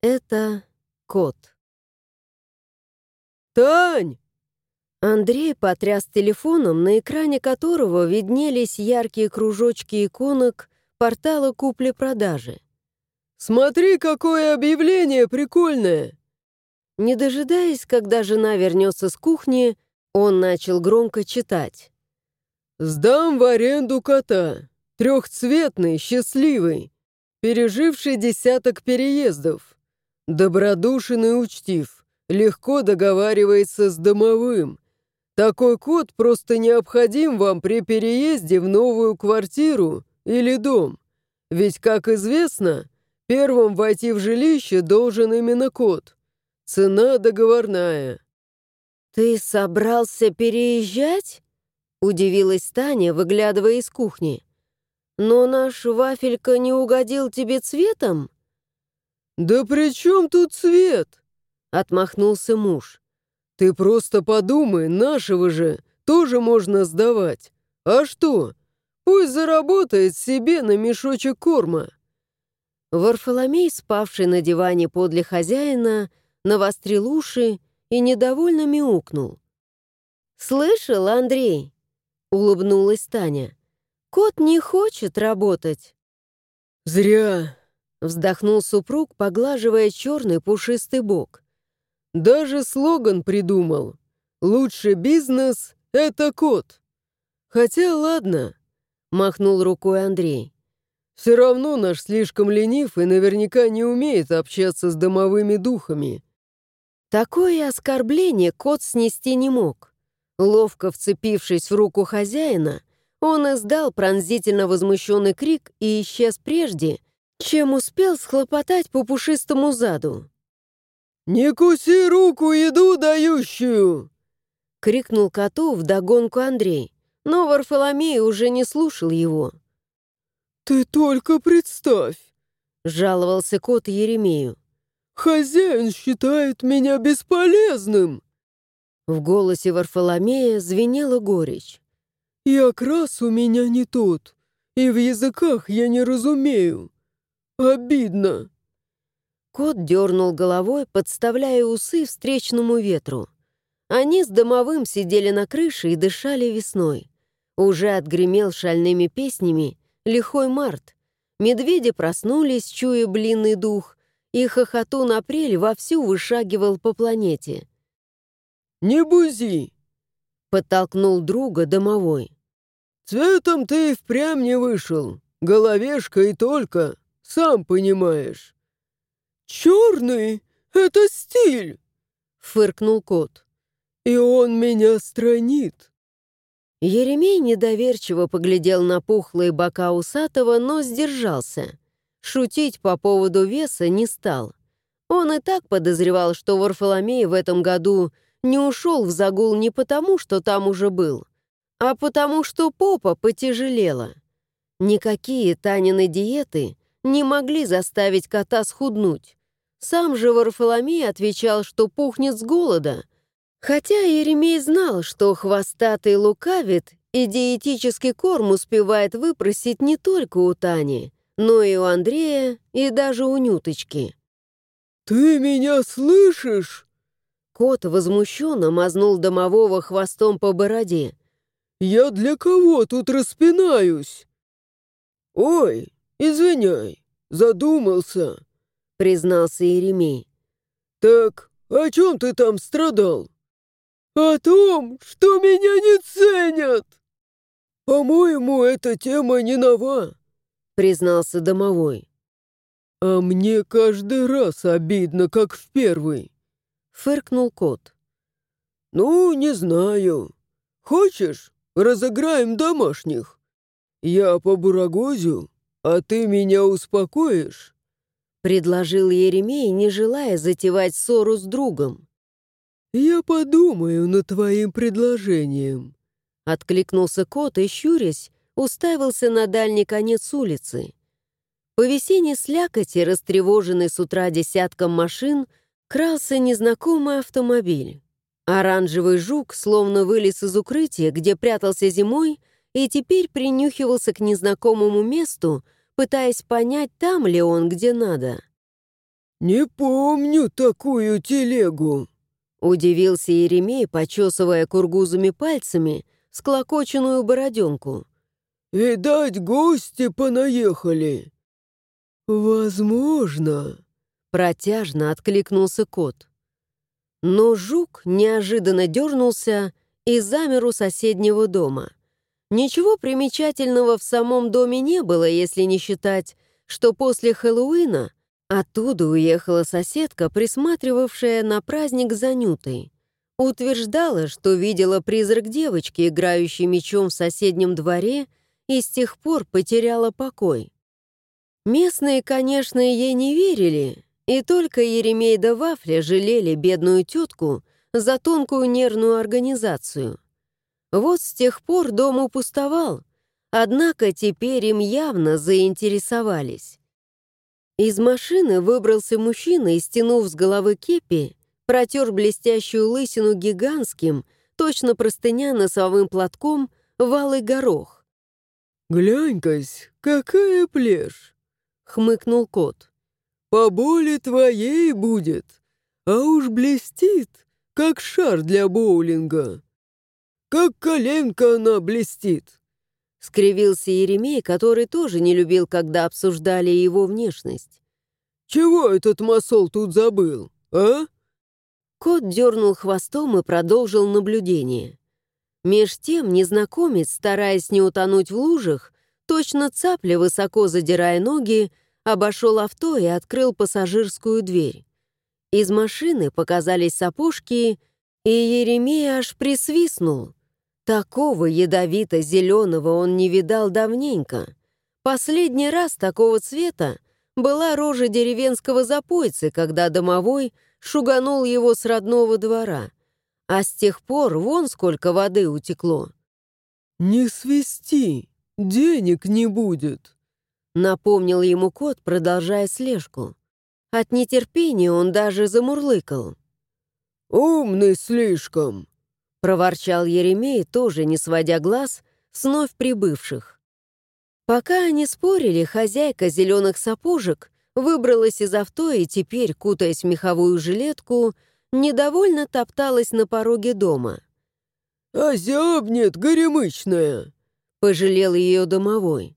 Это кот. «Тань!» Андрей потряс телефоном, на экране которого виднелись яркие кружочки иконок портала купли-продажи. «Смотри, какое объявление прикольное!» Не дожидаясь, когда жена вернется с кухни, он начал громко читать. «Сдам в аренду кота. Трехцветный, счастливый, переживший десяток переездов. Добродушен и учтив, легко договаривается с домовым. Такой кот просто необходим вам при переезде в новую квартиру или дом. Ведь, как известно, первым войти в жилище должен именно кот. Цена договорная». «Ты собрался переезжать?» — удивилась Таня, выглядывая из кухни. «Но наш вафелька не угодил тебе цветом?» «Да при чем тут цвет?» — отмахнулся муж. «Ты просто подумай, нашего же тоже можно сдавать. А что? Пусть заработает себе на мешочек корма». Варфоломей, спавший на диване подле хозяина, навострил уши и недовольно мяукнул. «Слышал, Андрей?» — улыбнулась Таня. «Кот не хочет работать». «Зря», Вздохнул супруг, поглаживая черный пушистый бок. «Даже слоган придумал. Лучший бизнес — это кот. Хотя ладно», — махнул рукой Андрей. «Все равно наш слишком ленив и наверняка не умеет общаться с домовыми духами». Такое оскорбление кот снести не мог. Ловко вцепившись в руку хозяина, он издал пронзительно возмущенный крик и исчез прежде, чем успел схлопотать по пушистому заду. «Не куси руку, еду дающую!» — крикнул коту вдогонку Андрей, но Варфоломей уже не слушал его. «Ты только представь!» — жаловался кот Еремею. «Хозяин считает меня бесполезным!» В голосе Варфоломея звенела горечь. «И окрас у меня не тот, и в языках я не разумею. Обидно!» Кот дернул головой, подставляя усы встречному ветру. Они с домовым сидели на крыше и дышали весной. Уже отгремел шальными песнями лихой март. Медведи проснулись, чуя блинный дух, и хохотун апрель вовсю вышагивал по планете. «Не бузи!» — подтолкнул друга домовой. «Цветом ты и впрямь не вышел, головешка и только!» Сам понимаешь». «Черный — это стиль!» — фыркнул кот. «И он меня странит». Еремей недоверчиво поглядел на пухлые бока усатого, но сдержался. Шутить по поводу веса не стал. Он и так подозревал, что Варфоломей в этом году не ушел в загул не потому, что там уже был, а потому, что попа потяжелела. Никакие Танины диеты не могли заставить кота схуднуть. Сам же Варфоломей отвечал, что пухнет с голода. Хотя Еремей знал, что хвостатый лукавит, и диетический корм успевает выпросить не только у Тани, но и у Андрея, и даже у Нюточки. «Ты меня слышишь?» Кот возмущенно мазнул домового хвостом по бороде. «Я для кого тут распинаюсь?» «Ой, «Извиняй, задумался», — признался Еремей. «Так о чем ты там страдал?» «О том, что меня не ценят!» «По-моему, эта тема не нова», — признался домовой. «А мне каждый раз обидно, как в первый», — фыркнул кот. «Ну, не знаю. Хочешь, разыграем домашних? Я по бурагозю, «А ты меня успокоишь?» — предложил Еремей, не желая затевать ссору с другом. «Я подумаю над твоим предложением», — откликнулся кот и, щурясь, уставился на дальний конец улицы. По весенней слякоти, растревоженный с утра десятком машин, крался незнакомый автомобиль. Оранжевый жук словно вылез из укрытия, где прятался зимой, и теперь принюхивался к незнакомому месту, пытаясь понять, там ли он, где надо. «Не помню такую телегу», — удивился Еремей, почесывая кургузами пальцами склокоченную бороденку. «Видать, гости понаехали». «Возможно», — протяжно откликнулся кот. Но жук неожиданно дернулся и замер у соседнего дома. Ничего примечательного в самом доме не было, если не считать, что после Хэллоуина оттуда уехала соседка, присматривавшая на праздник за Нютой. Утверждала, что видела призрак девочки, играющей мечом в соседнем дворе, и с тех пор потеряла покой. Местные, конечно, ей не верили, и только Еремей да Вафля жалели бедную тетку за тонкую нервную организацию. Вот с тех пор дом упустовал, однако теперь им явно заинтересовались. Из машины выбрался мужчина и, стянув с головы кепи, протер блестящую лысину гигантским, точно простыня носовым платком, валый горох. «Глянь-кась, какая плешь!» — хмыкнул кот. «По боли твоей будет, а уж блестит, как шар для боулинга. Как коленка она блестит!» Скривился Еремей, который тоже не любил, когда обсуждали его внешность. «Чего этот масол тут забыл, а?» Кот дернул хвостом и продолжил наблюдение. Меж тем незнакомец, стараясь не утонуть в лужах, точно цапля, высоко задирая ноги, обошел авто и открыл пассажирскую дверь. Из машины показались сапожки, и Еремей аж присвистнул. Такого ядовито-зеленого он не видал давненько. Последний раз такого цвета была рожа деревенского запойцы, когда домовой шуганул его с родного двора. А с тех пор вон сколько воды утекло. «Не свисти, денег не будет», — напомнил ему кот, продолжая слежку. От нетерпения он даже замурлыкал. «Умный слишком», — проворчал Еремей, тоже не сводя глаз с вновь прибывших. Пока они спорили, хозяйка зеленых сапожек выбралась из авто и теперь, кутаясь в меховую жилетку, недовольно топталась на пороге дома. «Озябнет, горемычная!» — пожалел ее домовой.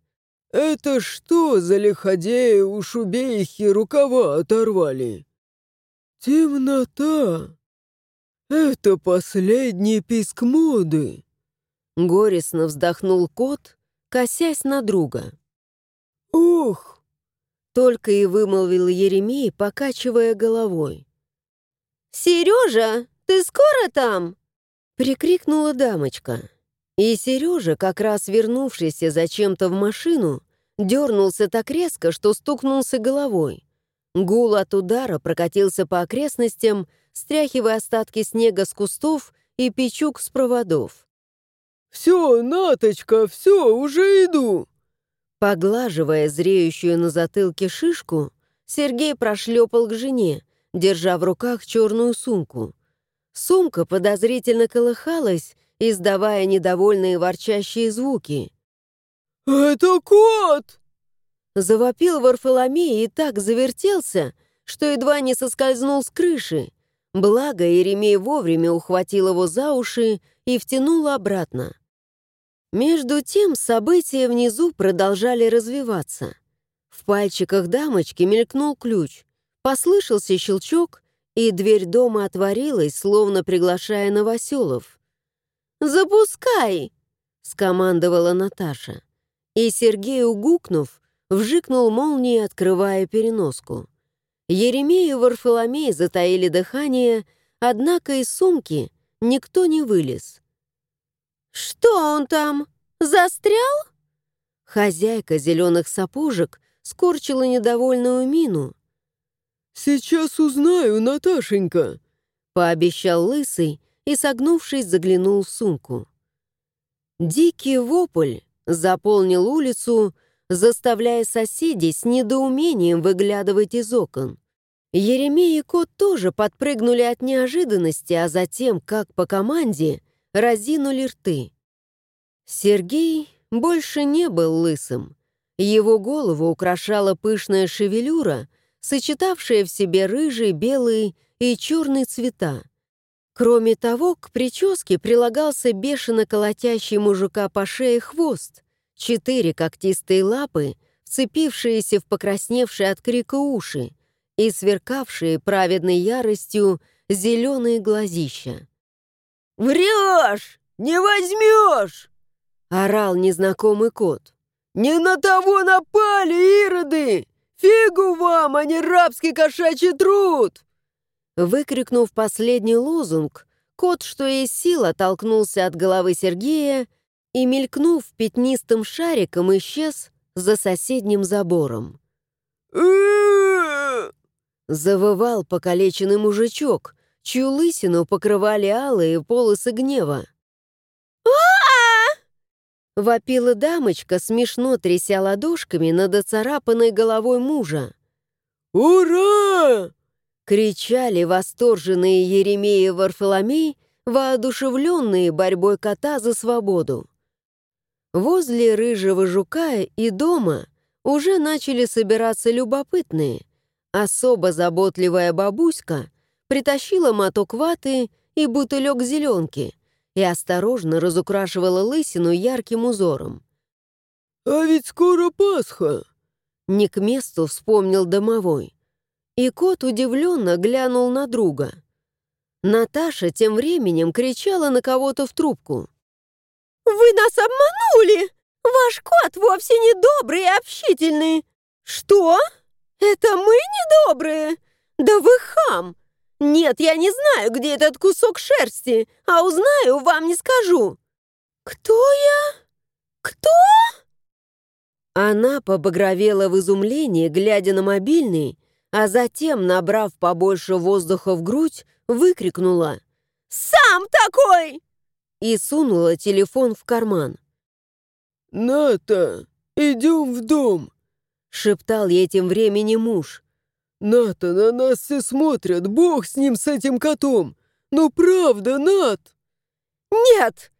«Это что за лиходеи у шубейхи рукава оторвали?» «Темнота!» «Это последний писк моды!» Горестно вздохнул кот, косясь на друга. «Ох!» Только и вымолвил Еремей, покачивая головой. «Сережа, ты скоро там?» Прикрикнула дамочка. И Сережа, как раз вернувшийся зачем-то в машину, дернулся так резко, что стукнулся головой. Гул от удара прокатился по окрестностям, стряхивая остатки снега с кустов и печук с проводов. «Все, Наточка, все, уже иду!» Поглаживая зреющую на затылке шишку, Сергей прошлепал к жене, держа в руках черную сумку. Сумка подозрительно колыхалась, издавая недовольные ворчащие звуки. «Это кот!» Завопил Варфоломей и так завертелся, что едва не соскользнул с крыши. Благо, Еремей вовремя ухватил его за уши и втянул обратно. Между тем события внизу продолжали развиваться. В пальчиках дамочки мелькнул ключ, послышался щелчок, и дверь дома отворилась, словно приглашая новоселов. «Запускай!» — скомандовала Наташа. И Сергей, угукнув, вжикнул молнией, открывая переноску. Еремей и Варфоломей затаили дыхание, однако из сумки никто не вылез. «Что он там? Застрял?» Хозяйка зеленых сапожек скорчила недовольную мину. «Сейчас узнаю, Наташенька», — пообещал Лысый и, согнувшись, заглянул в сумку. Дикий вопль заполнил улицу, заставляя соседей с недоумением выглядывать из окон. Еремей и кот тоже подпрыгнули от неожиданности, а затем, как по команде, разинули рты. Сергей больше не был лысым. Его голову украшала пышная шевелюра, сочетавшая в себе рыжий, белый и черный цвета. Кроме того, к прическе прилагался бешено колотящий мужика по шее хвост, четыре когтистые лапы, вцепившиеся в покрасневшие от крика уши и сверкавшие праведной яростью зеленые глазища. «Врешь! Не возьмешь!» — орал незнакомый кот. «Не на того напали, ироды! Фигу вам, а не рабский кошачий труд!» Выкрикнув последний лозунг, кот, что есть сил, оттолкнулся от головы Сергея и, мелькнув пятнистым шариком, исчез за соседним забором. Завывал покалеченный мужичок, чью лысину покрывали алые полосы гнева. Вопила дамочка, смешно тряся ладошками над оцарапанной головой мужа. «Ура!» Кричали восторженные Еремеи Варфоломей, воодушевленные борьбой кота за свободу. Возле рыжего жука и дома уже начали собираться любопытные. Особо заботливая бабуська притащила моток ваты и бутылек зеленки и осторожно разукрашивала лысину ярким узором. «А ведь скоро Пасха!» Не к месту вспомнил домовой. И кот удивленно глянул на друга. Наташа тем временем кричала на кого-то в трубку. «Вы нас обманули! Ваш кот вовсе не добрый и общительный!» «Что? Это мы недобрые? Да вы хам! Нет, я не знаю, где этот кусок шерсти, а узнаю, вам не скажу!» «Кто я? Кто?» Она побагровела в изумлении, глядя на мобильный, а затем, набрав побольше воздуха в грудь, выкрикнула «Сам такой!» и сунула телефон в карман. «Ната, идем в дом!» — шептал ей тем временем муж. «Ната, на нас все смотрят, бог с ним, с этим котом! Ну правда, Нат!» «Нет!»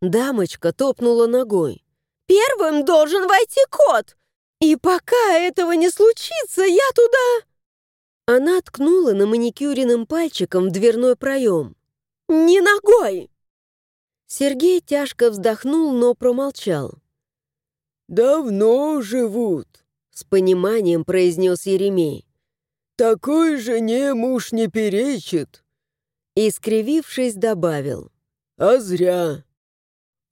Дамочка топнула ногой. «Первым должен войти кот! И пока этого не случится, я туда...» Она ткнула на маникюренным пальчиком в дверной проем. «Не ногой!» Сергей тяжко вздохнул, но промолчал. «Давно живут», — с пониманием произнес Еремей. «Такой жене муж не перечит». И, скривившись, добавил. «А зря.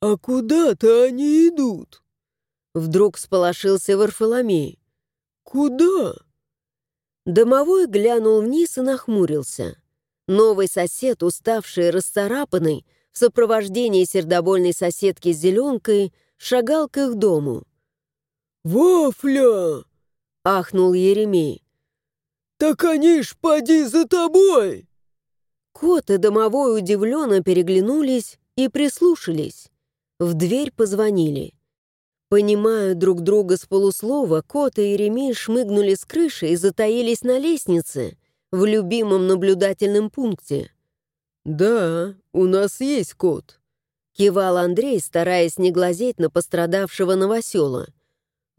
А куда-то они идут?» Вдруг сполошился Варфоломей. «Куда?» Домовой глянул вниз и нахмурился. Новый сосед, уставший и расцарапанный, в сопровождении сердобольной соседки с зеленкой, шагал к их дому. «Вафля!» — ахнул Еремей. «Так они ж поди за тобой!» Кот и домовой удивленно переглянулись и прислушались. В дверь позвонили. Понимая друг друга с полуслова, кот и Еремей шмыгнули с крыши и затаились на лестнице, в любимом наблюдательном пункте. «Да, у нас есть кот», — кивал Андрей, стараясь не глазеть на пострадавшего новосела.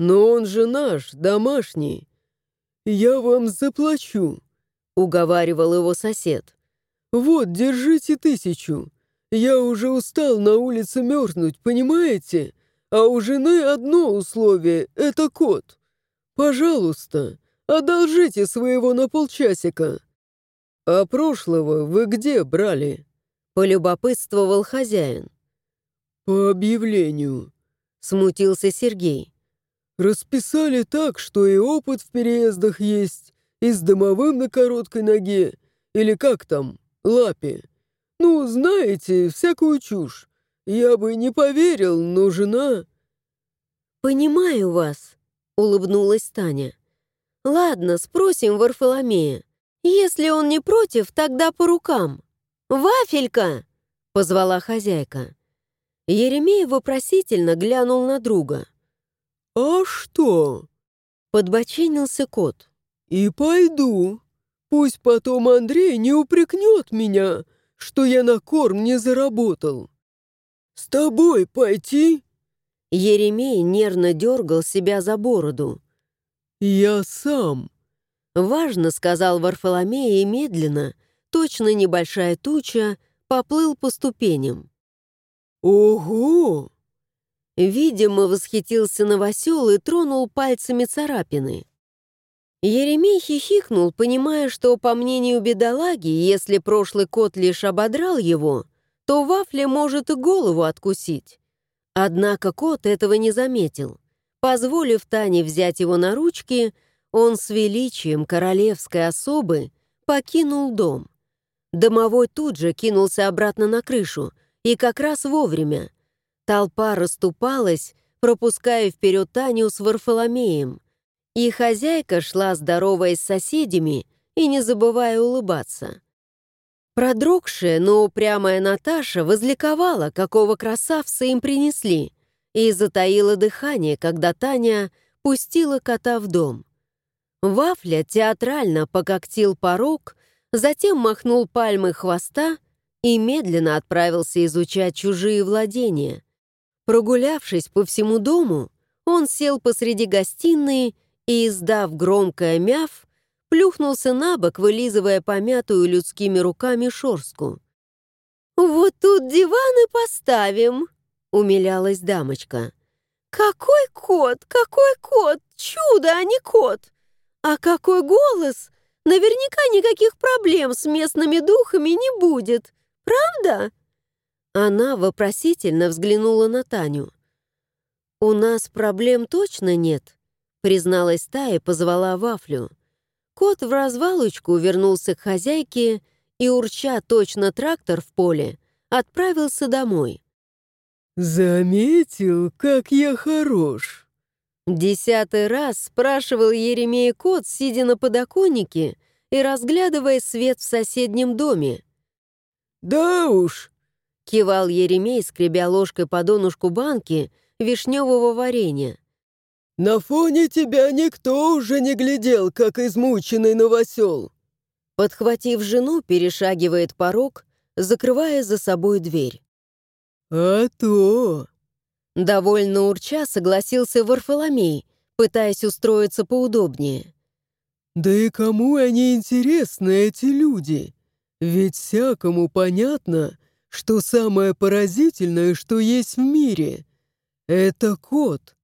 «Но он же наш, домашний. Я вам заплачу», — уговаривал его сосед. «Вот, держите тысячу. Я уже устал на улице мерзнуть, понимаете? А у жены одно условие — это кот. Пожалуйста, одолжите своего на полчасика». «А прошлого вы где брали?» — полюбопытствовал хозяин. «По объявлению», — смутился Сергей. «Расписали так, что и опыт в переездах есть, и с домовым на короткой ноге, или как там, лапе. Ну, знаете, всякую чушь. Я бы не поверил, но жена...» «Понимаю вас», — улыбнулась Таня. «Ладно, спросим Варфоломея. «Если он не против, тогда по рукам. Вафелька!» — позвала хозяйка. Еремей вопросительно глянул на друга. «А что?» — подбочинился кот. «И пойду. Пусть потом Андрей не упрекнет меня, что я на корм не заработал. С тобой пойти?» Еремей нервно дергал себя за бороду. «Я сам», Важно, сказал Варфоломей и медленно, точно небольшая туча, поплыл по ступеням. «Ого!» Видимо, восхитился новосел и тронул пальцами царапины. Еремей хихикнул, понимая, что, по мнению бедолаги, если прошлый кот лишь ободрал его, то Вафля может и голову откусить. Однако кот этого не заметил. Позволив Тане взять его на ручки, он с величием королевской особы покинул дом. Домовой тут же кинулся обратно на крышу, и как раз вовремя. Толпа расступалась, пропуская вперед Таню с Варфоломеем, и хозяйка шла, здороваясь с соседями и не забывая улыбаться. Продрогшая, но упрямая Наташа возликовала, какого красавца им принесли, и затаила дыхание, когда Таня пустила кота в дом. Вафля театрально пококтил порог, затем махнул пальмы хвоста и медленно отправился изучать чужие владения. Прогулявшись по всему дому, он сел посреди гостиной и, издав громкое мяв, плюхнулся на бок, вылизывая помятую людскими руками шорстку. «Вот тут диван и поставим», — умилялась дамочка. «Какой кот, какой кот! Чудо, а не кот! А какой голос! Наверняка никаких проблем с местными духами не будет, правда?» Она вопросительно взглянула на Таню. «У нас проблем точно нет», — призналась та и позвала вафлю. Кот в развалочку вернулся к хозяйке и, урча точно трактор в поле, отправился домой. «Заметил, как я хорош?» Десятый раз спрашивал Еремей кот, сидя на подоконнике и разглядывая свет в соседнем доме. «Да уж!» — кивал Еремей, скребя ложкой по донышку банки вишневого варенья. «На фоне тебя никто уже не глядел, как измученный новосел!» Подхватив жену, перешагивает порог, закрывая за собой дверь. «А то!» Довольно урча согласился Варфоломей, пытаясь устроиться поудобнее. «Да и кому они интересны, эти люди? Ведь всякому понятно, что самое поразительное, что есть в мире, это кот.